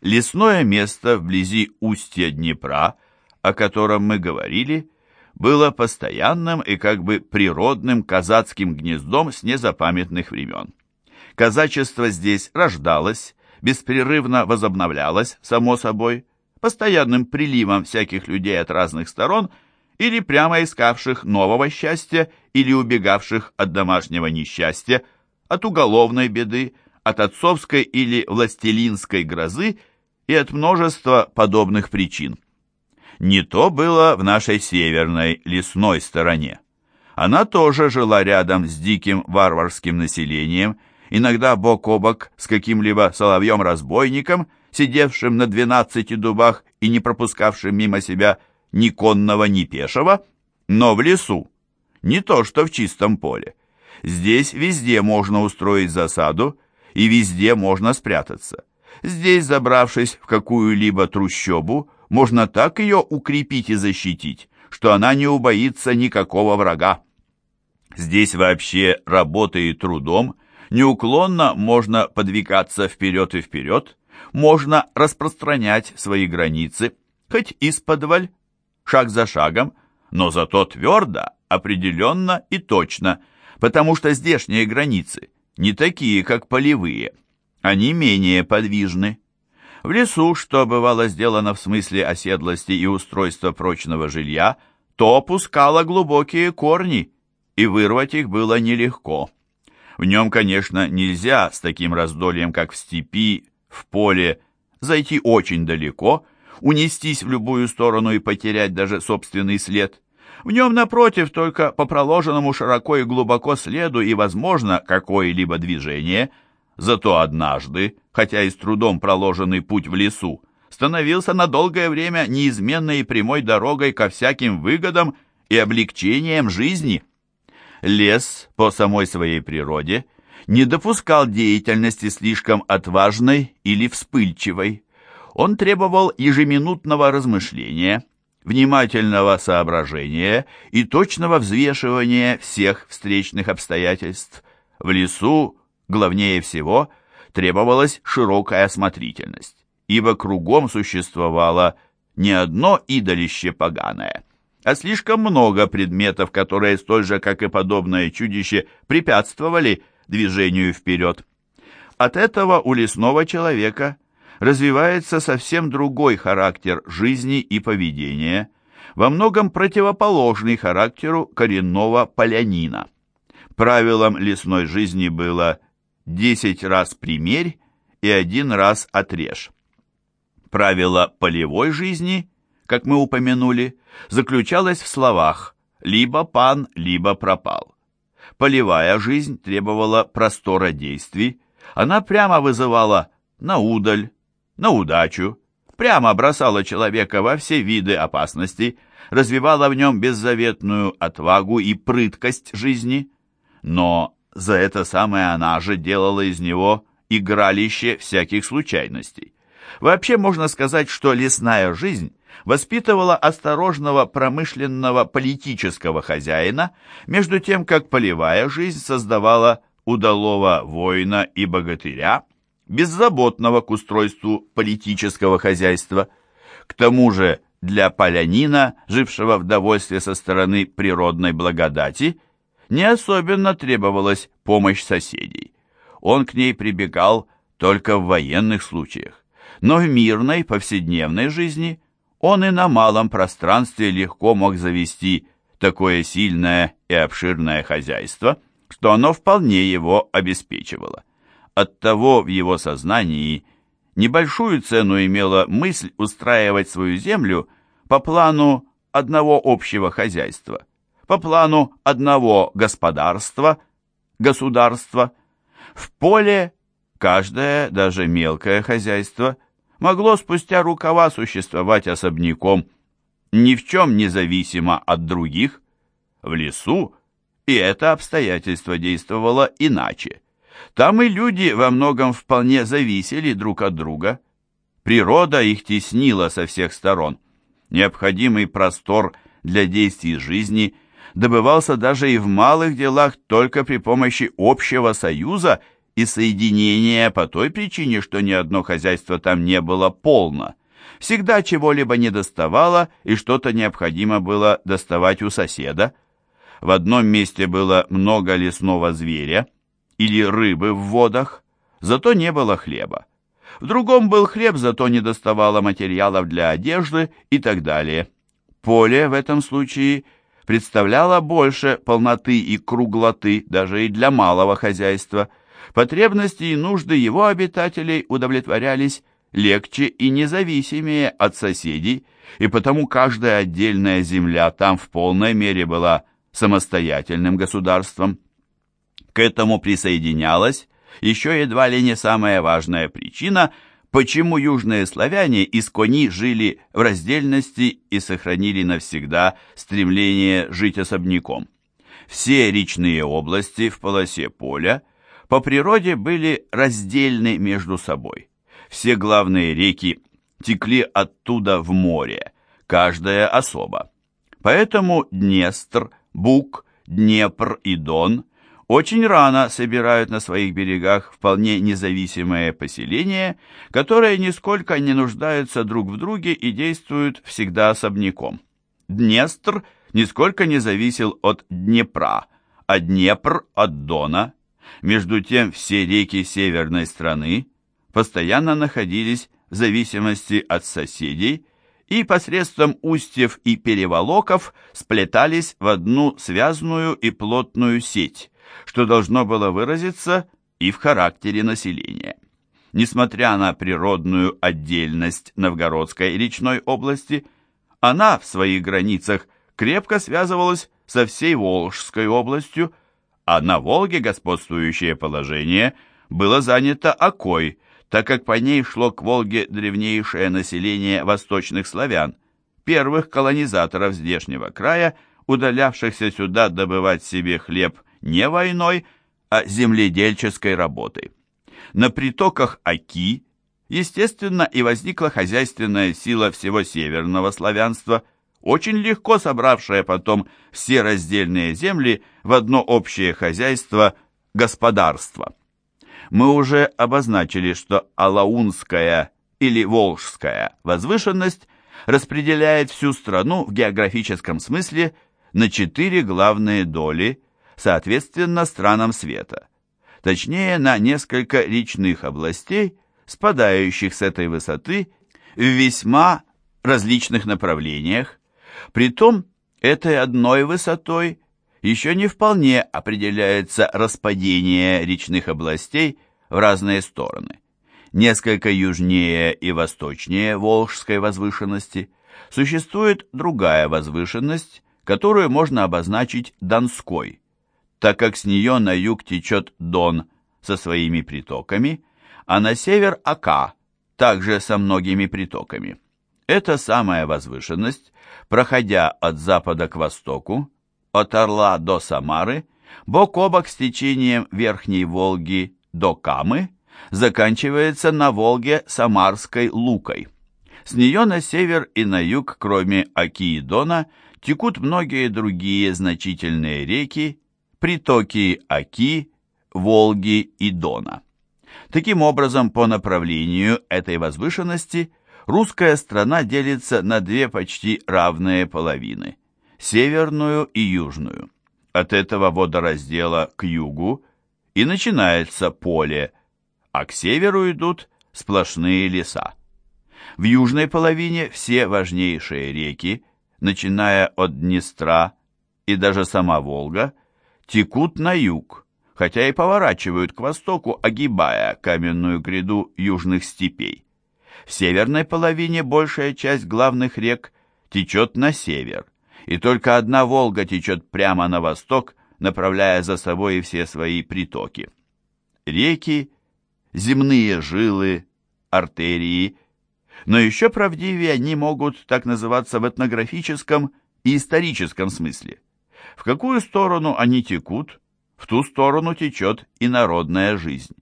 Лесное место вблизи устья Днепра, о котором мы говорили, было постоянным и как бы природным казацким гнездом с незапамятных времен. Казачество здесь рождалось, беспрерывно возобновлялось, само собой, постоянным приливом всяких людей от разных сторон или прямо искавших нового счастья или убегавших от домашнего несчастья, от уголовной беды, от отцовской или властелинской грозы и от множества подобных причин. Не то было в нашей северной лесной стороне. Она тоже жила рядом с диким варварским населением, иногда бок о бок с каким-либо соловьем-разбойником, сидевшим на двенадцати дубах и не пропускавшим мимо себя ни конного, ни пешего, но в лесу, не то что в чистом поле. Здесь везде можно устроить засаду, и везде можно спрятаться. Здесь, забравшись в какую-либо трущобу, можно так ее укрепить и защитить, что она не убоится никакого врага. Здесь вообще работой и трудом неуклонно можно подвигаться вперед и вперед, можно распространять свои границы, хоть исподволь, шаг за шагом, но зато твердо, определенно и точно, потому что здешние границы не такие, как полевые. Они менее подвижны. В лесу, что бывало сделано в смысле оседлости и устройства прочного жилья, то опускало глубокие корни, и вырвать их было нелегко. В нем, конечно, нельзя с таким раздольем, как в степи, в поле, зайти очень далеко, унестись в любую сторону и потерять даже собственный след. В нем, напротив, только по проложенному широко и глубоко следу и возможно какое-либо движение. Зато однажды, хотя и с трудом проложенный путь в лесу, становился на долгое время неизменной и прямой дорогой ко всяким выгодам и облегчениям жизни. Лес, по самой своей природе, не допускал деятельности слишком отважной или вспыльчивой. Он требовал ежеминутного размышления – внимательного соображения и точного взвешивания всех встречных обстоятельств. В лесу, главнее всего, требовалась широкая осмотрительность, ибо кругом существовало не одно идолище поганое, а слишком много предметов, которые столь же, как и подобное чудище, препятствовали движению вперед. От этого у лесного человека – развивается совсем другой характер жизни и поведения, во многом противоположный характеру коренного полянина. Правилом лесной жизни было «десять раз примерь и один раз отрежь». Правило полевой жизни, как мы упомянули, заключалось в словах «либо пан, либо пропал». Полевая жизнь требовала простора действий, она прямо вызывала на удаль, на удачу, прямо бросала человека во все виды опасностей, развивала в нем беззаветную отвагу и прыткость жизни, но за это самое она же делала из него игралище всяких случайностей. Вообще можно сказать, что лесная жизнь воспитывала осторожного промышленного политического хозяина, между тем как полевая жизнь создавала удалого воина и богатыря, беззаботного к устройству политического хозяйства. К тому же для полянина, жившего в довольстве со стороны природной благодати, не особенно требовалась помощь соседей. Он к ней прибегал только в военных случаях, но в мирной повседневной жизни он и на малом пространстве легко мог завести такое сильное и обширное хозяйство, что оно вполне его обеспечивало. Оттого в его сознании небольшую цену имела мысль устраивать свою землю по плану одного общего хозяйства, по плану одного господарства, государства. В поле каждое, даже мелкое хозяйство, могло спустя рукава существовать особняком, ни в чем не зависимо от других. В лесу и это обстоятельство действовало иначе. Там и люди во многом вполне зависели друг от друга. Природа их теснила со всех сторон. Необходимый простор для действий жизни добывался даже и в малых делах только при помощи общего союза и соединения по той причине, что ни одно хозяйство там не было полно. Всегда чего-либо не доставало, и что-то необходимо было доставать у соседа. В одном месте было много лесного зверя или рыбы в водах, зато не было хлеба. В другом был хлеб, зато не доставало материалов для одежды и так далее. Поле в этом случае представляло больше полноты и круглоты даже и для малого хозяйства. Потребности и нужды его обитателей удовлетворялись легче и независимее от соседей, и потому каждая отдельная земля там в полной мере была самостоятельным государством. К этому присоединялась еще едва ли не самая важная причина, почему южные славяне из кони жили в раздельности и сохранили навсегда стремление жить особняком. Все речные области в полосе поля по природе были раздельны между собой. Все главные реки текли оттуда в море, каждая особо. Поэтому Днестр, Буг, Днепр и Дон очень рано собирают на своих берегах вполне независимое поселение, которое нисколько не нуждается друг в друге и действует всегда особняком. Днестр нисколько не зависел от Днепра, а Днепр от Дона. Между тем все реки северной страны постоянно находились в зависимости от соседей и посредством устьев и переволоков сплетались в одну связную и плотную сеть, что должно было выразиться и в характере населения. Несмотря на природную отдельность Новгородской речной области, она в своих границах крепко связывалась со всей Волжской областью, а на Волге господствующее положение было занято Окой, так как по ней шло к Волге древнейшее население восточных славян, первых колонизаторов здешнего края, удалявшихся сюда добывать себе хлеб не войной, а земледельческой работой. На притоках Оки, естественно, и возникла хозяйственная сила всего северного славянства, очень легко собравшая потом все раздельные земли в одно общее хозяйство – господарство. Мы уже обозначили, что Алаунская или Волжская возвышенность распределяет всю страну в географическом смысле на четыре главные доли – соответственно странам света, точнее на несколько речных областей, спадающих с этой высоты в весьма различных направлениях. Притом этой одной высотой еще не вполне определяется распадение речных областей в разные стороны. Несколько южнее и восточнее Волжской возвышенности существует другая возвышенность, которую можно обозначить Донской – так как с нее на юг течет Дон со своими притоками, а на север Ака, также со многими притоками. Эта самая возвышенность, проходя от запада к востоку, от Орла до Самары, бок о бок с течением Верхней Волги до Камы, заканчивается на Волге Самарской Лукой. С нее на север и на юг, кроме Аки и Дона, текут многие другие значительные реки притоки Оки, Волги и Дона. Таким образом, по направлению этой возвышенности русская страна делится на две почти равные половины – северную и южную. От этого водораздела к югу и начинается поле, а к северу идут сплошные леса. В южной половине все важнейшие реки, начиная от Днестра и даже сама Волга – текут на юг, хотя и поворачивают к востоку, огибая каменную гряду южных степей. В северной половине большая часть главных рек течет на север, и только одна Волга течет прямо на восток, направляя за собой все свои притоки. Реки, земные жилы, артерии, но еще правдивее они могут так называться в этнографическом и историческом смысле. В какую сторону они текут, в ту сторону течет и народная жизнь.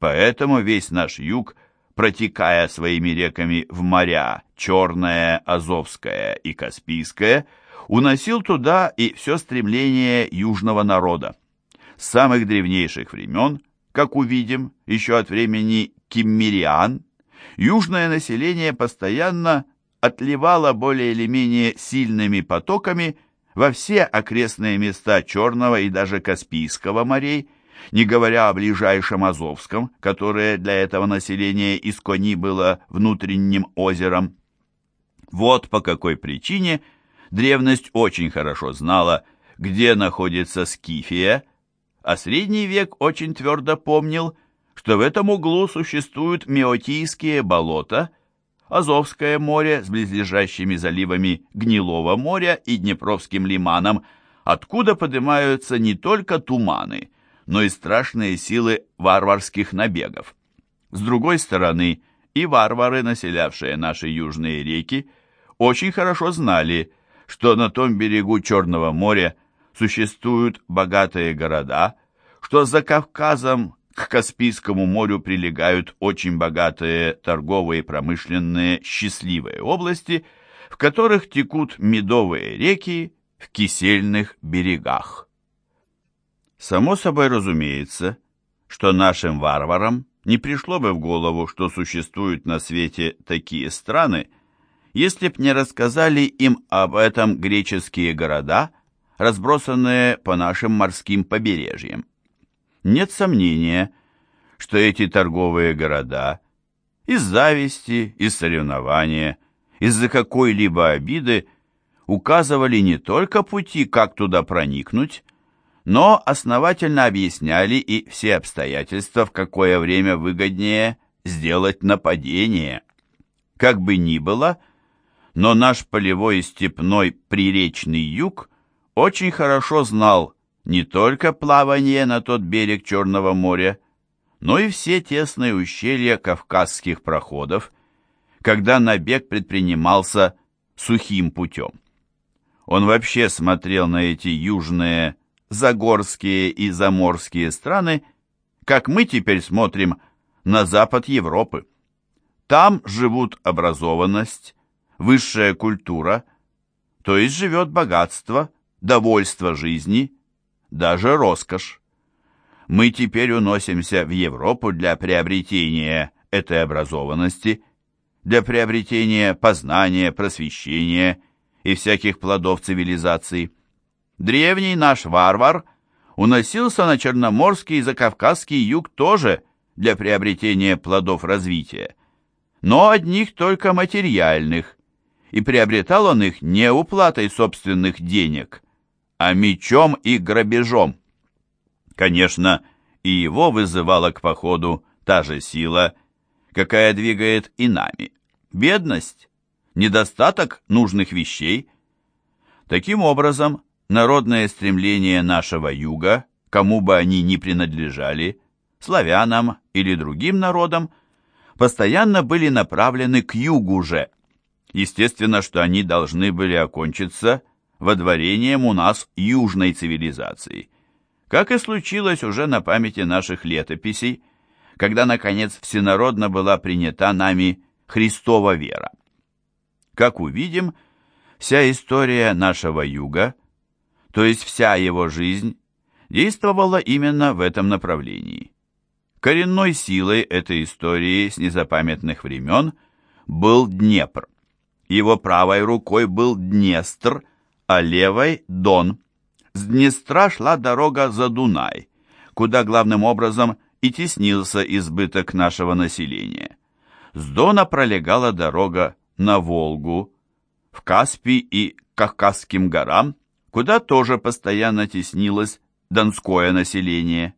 Поэтому весь наш юг, протекая своими реками в моря Черное, Азовское и Каспийское, уносил туда и все стремление южного народа. С самых древнейших времен как увидим, еще от времени киммериан, южное население постоянно отливало более или менее сильными потоками во все окрестные места Черного и даже Каспийского морей, не говоря о ближайшем Азовском, которое для этого населения Искони было внутренним озером. Вот по какой причине древность очень хорошо знала, где находится Скифия, а средний век очень твердо помнил, что в этом углу существуют Меотийские болота, Азовское море с близлежащими заливами Гнилого моря и Днепровским лиманом, откуда поднимаются не только туманы, но и страшные силы варварских набегов. С другой стороны, и варвары, населявшие наши южные реки, очень хорошо знали, что на том берегу Черного моря существуют богатые города, что за Кавказом к Каспийскому морю прилегают очень богатые торговые, промышленные, счастливые области, в которых текут медовые реки в кисельных берегах. Само собой разумеется, что нашим варварам не пришло бы в голову, что существуют на свете такие страны, если б не рассказали им об этом греческие города, разбросанные по нашим морским побережьям. Нет сомнения, что эти торговые города из зависти, из соревнования, из-за какой-либо обиды указывали не только пути, как туда проникнуть, но основательно объясняли и все обстоятельства, в какое время выгоднее сделать нападение. Как бы ни было, но наш полевой и степной приречный юг очень хорошо знал не только плавание на тот берег Черного моря, но и все тесные ущелья кавказских проходов, когда набег предпринимался сухим путем. Он вообще смотрел на эти южные загорские и заморские страны, как мы теперь смотрим на запад Европы. Там живут образованность, высшая культура, то есть живет богатство, довольство жизни, даже роскошь. Мы теперь уносимся в Европу для приобретения этой образованности, для приобретения познания, просвещения и всяких плодов цивилизации – Древний наш варвар уносился на Черноморский и Закавказский юг тоже для приобретения плодов развития, но одних только материальных, и приобретал он их не уплатой собственных денег, а мечом и грабежом. Конечно, и его вызывала к походу та же сила, какая двигает и нами. Бедность, недостаток нужных вещей. Таким образом, народное стремление нашего юга, кому бы они ни принадлежали, славянам или другим народам, постоянно были направлены к югу же. Естественно, что они должны были окончиться водворением у нас южной цивилизации, как и случилось уже на памяти наших летописей, когда, наконец, всенародно была принята нами Христова вера. Как увидим, вся история нашего юга – то есть вся его жизнь, действовала именно в этом направлении. Коренной силой этой истории с незапамятных времен был Днепр. Его правой рукой был Днестр, а левой – Дон. С Днестра шла дорога за Дунай, куда главным образом и теснился избыток нашего населения. С Дона пролегала дорога на Волгу, в Каспий и Кавказским горам, куда тоже постоянно теснилось донское население.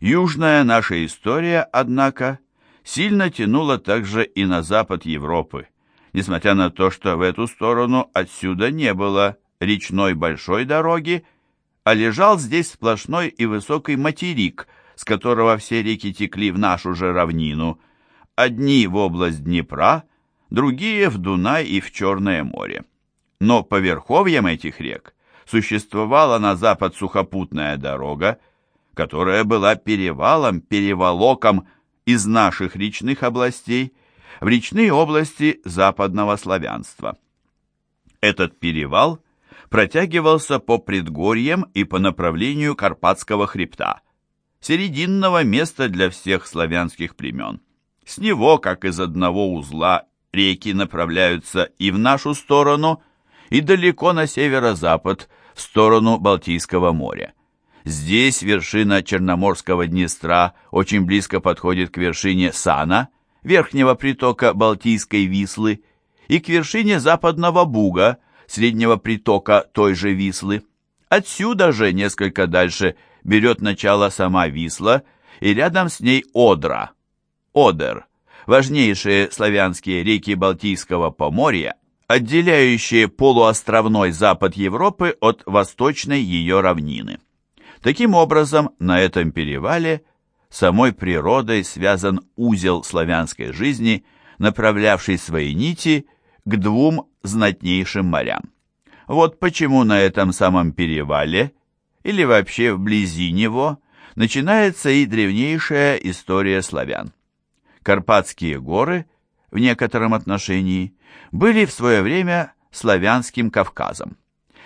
Южная наша история, однако, сильно тянула также и на запад Европы, несмотря на то, что в эту сторону отсюда не было речной большой дороги, а лежал здесь сплошной и высокий материк, с которого все реки текли в нашу же равнину, одни в область Днепра, другие в Дунай и в Черное море. Но по верховьям этих рек существовала на запад сухопутная дорога, которая была перевалом, переволоком из наших речных областей в речные области западного славянства. Этот перевал протягивался по предгорьям и по направлению Карпатского хребта, серединного места для всех славянских племен. С него, как из одного узла, реки направляются и в нашу сторону, и далеко на северо-запад, в сторону Балтийского моря. Здесь вершина Черноморского Днестра очень близко подходит к вершине Сана, верхнего притока Балтийской Вислы, и к вершине Западного Буга, среднего притока той же Вислы. Отсюда же, несколько дальше, берет начало сама Висла, и рядом с ней Одра, Одер, важнейшие славянские реки Балтийского поморья, отделяющие полуостровной запад Европы от восточной ее равнины. Таким образом, на этом перевале самой природой связан узел славянской жизни, направлявший свои нити к двум знатнейшим морям. Вот почему на этом самом перевале, или вообще вблизи него, начинается и древнейшая история славян. Карпатские горы, в некотором отношении, были в свое время славянским Кавказом.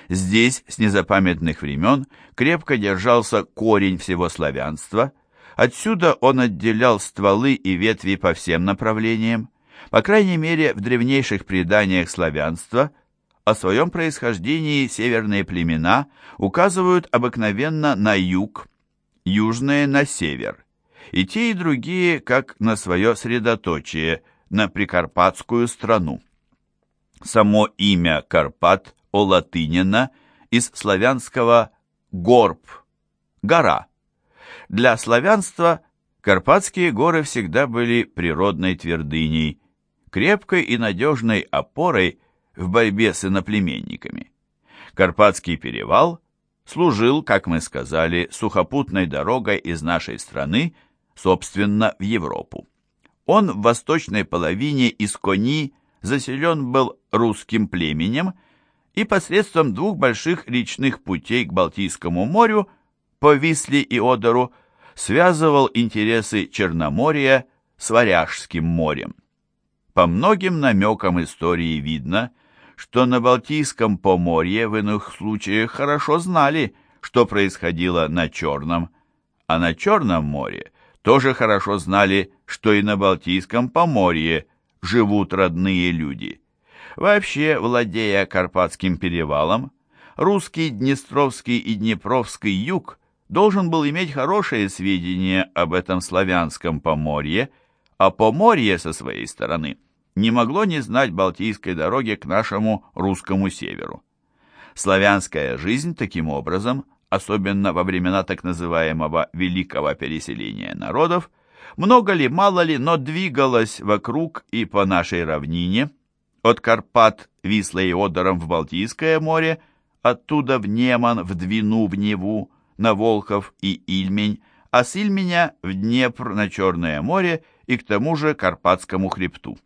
Здесь с незапамятных времен крепко держался корень всего славянства, отсюда он отделял стволы и ветви по всем направлениям. По крайней мере, в древнейших преданиях славянства о своем происхождении северные племена указывают обыкновенно на юг, южные на север, и те и другие как на свое средоточие, на прикарпатскую страну. Само имя Карпат олатынено из славянского «горб» – «гора». Для славянства Карпатские горы всегда были природной твердыней, крепкой и надежной опорой в борьбе с иноплеменниками. Карпатский перевал служил, как мы сказали, сухопутной дорогой из нашей страны, собственно, в Европу. Он в восточной половине из Кони заселен был русским племенем и посредством двух больших речных путей к Балтийскому морю по Висле и Одеру связывал интересы Черноморья с Варяжским морем. По многим намекам истории видно, что на Балтийском поморье в иных случаях хорошо знали, что происходило на Черном, а на Черном море тоже хорошо знали, что и на Балтийском поморье живут родные люди. Вообще, владея Карпатским перевалом, русский Днестровский и Днепровский юг должен был иметь хорошие сведения об этом славянском поморье, а поморье со своей стороны не могло не знать Балтийской дороги к нашему русскому северу. Славянская жизнь, таким образом, особенно во времена так называемого «великого переселения народов», много ли, мало ли, но двигалась вокруг и по нашей равнине – от Карпат Вислой и Одером в Балтийское море, оттуда в Неман, в Двину, в Неву, на Волхов и Ильмень, а с Ильменя в Днепр на Черное море и к тому же Карпатскому хребту.